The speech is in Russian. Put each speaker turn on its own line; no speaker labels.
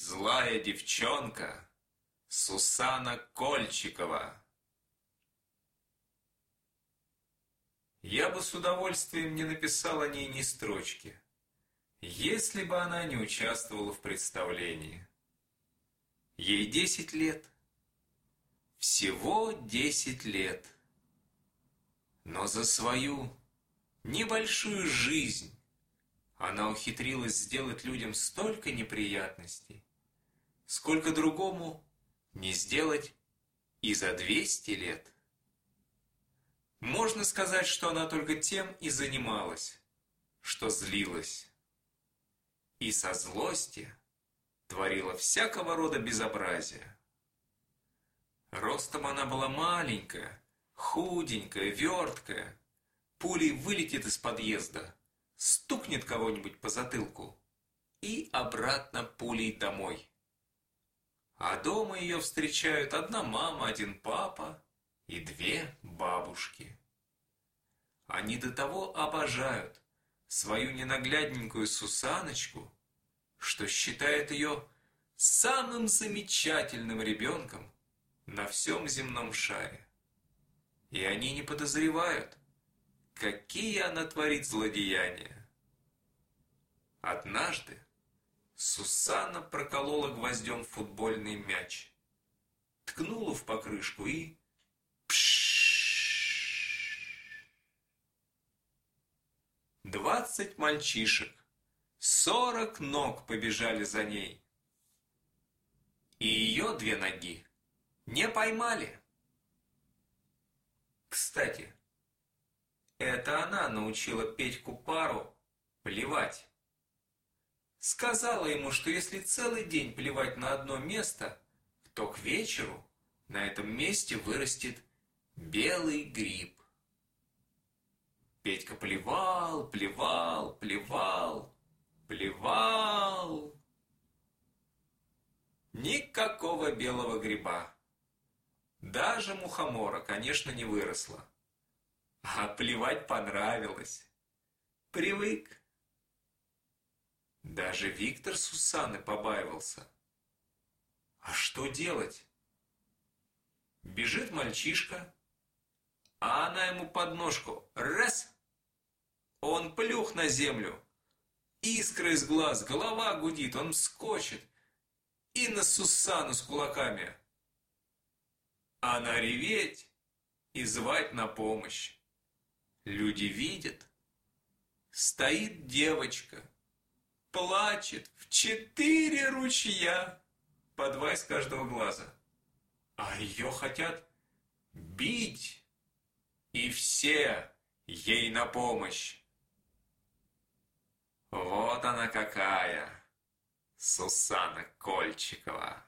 Злая девчонка Сусана Кольчикова. Я бы с удовольствием не написал о ней ни строчки, если бы она не участвовала в представлении. Ей десять лет. Всего десять лет. Но за свою небольшую жизнь она ухитрилась сделать людям столько неприятностей, сколько другому не сделать и за двести лет. Можно сказать, что она только тем и занималась, что злилась. И со злости творила всякого рода безобразия. Ростом она была маленькая, худенькая, верткая. Пулей вылетит из подъезда, стукнет кого-нибудь по затылку и обратно пулей домой. А дома ее встречают одна мама, один папа и две бабушки. Они до того обожают свою ненаглядненькую Сусаночку, что считают ее самым замечательным ребенком на всем земном шаре. И они не подозревают, какие она творит злодеяния. Однажды Сусанна проколола гвоздем футбольный мяч, ткнула в покрышку и Двадцать мальчишек, сорок ног побежали за ней. И ее две ноги не поймали. Кстати, это она научила Петьку Пару плевать. Сказала ему, что если целый день плевать на одно место, то к вечеру на этом месте вырастет белый гриб. Петька плевал, плевал, плевал, плевал. Никакого белого гриба. Даже мухомора, конечно, не выросла. А плевать понравилось. Привык. Даже Виктор Сусаны побаивался. А что делать? Бежит мальчишка, а она ему под ножку. Раз! Он плюх на землю. Искры из глаз, голова гудит, он скочит. И на Сусану с кулаками. Она реветь и звать на помощь. Люди видят. Стоит девочка, плачет в четыре ручья, по два из каждого глаза. А ее хотят бить, и все ей на помощь. Вот она какая, Сусана Кольчикова.